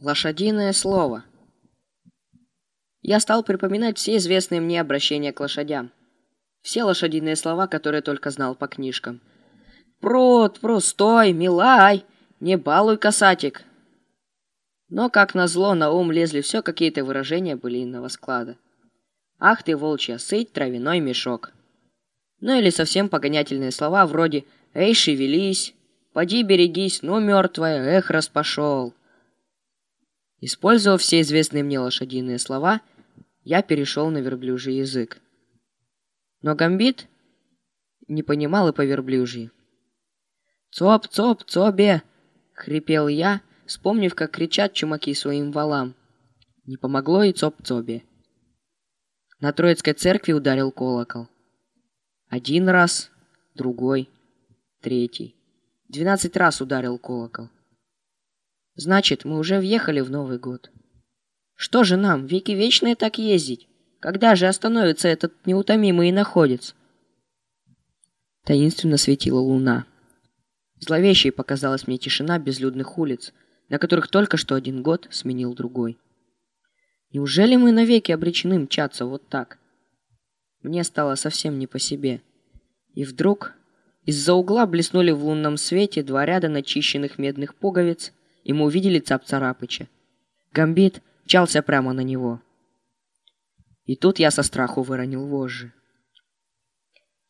Лошадиное слово. Я стал припоминать все известные мне обращения к лошадям. Все лошадиные слова, которые только знал по книжкам. «Прут, простой, милай, не балуй, касатик». Но, как назло, на ум лезли все какие-то выражения былинного склада. «Ах ты, волчья сыть, травяной мешок». Ну или совсем погонятельные слова вроде «Эй, шевелись», «Поди берегись, ну мертвая, эх, распошел». Используя все известные мне лошадиные слова, я перешел на верблюжий язык. Но Гамбит не понимал и по верблюжьи. «Цоп, цоп, цобе!» — хрипел я, вспомнив, как кричат чумаки своим валам. Не помогло и цоп-цобе. На Троицкой церкви ударил колокол. Один раз, другой, третий. Двенадцать раз ударил колокол. Значит, мы уже въехали в Новый год. Что же нам, веки вечные так ездить? Когда же остановится этот неутомимый находец? Таинственно светила луна. Зловещей показалась мне тишина безлюдных улиц, на которых только что один год сменил другой. Неужели мы навеки обречены мчаться вот так? Мне стало совсем не по себе. И вдруг из-за угла блеснули в лунном свете два ряда начищенных медных пуговиц — и мы увидели Цап-Царапыча. Гамбит мчался прямо на него. И тут я со страху выронил вожжи.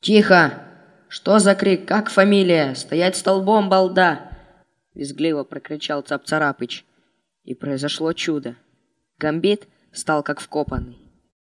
«Тихо! Что за крик? Как фамилия? Стоять столбом, балда!» Визгливо прокричал Цап-Царапыч. И произошло чудо. Гамбит стал как вкопанный.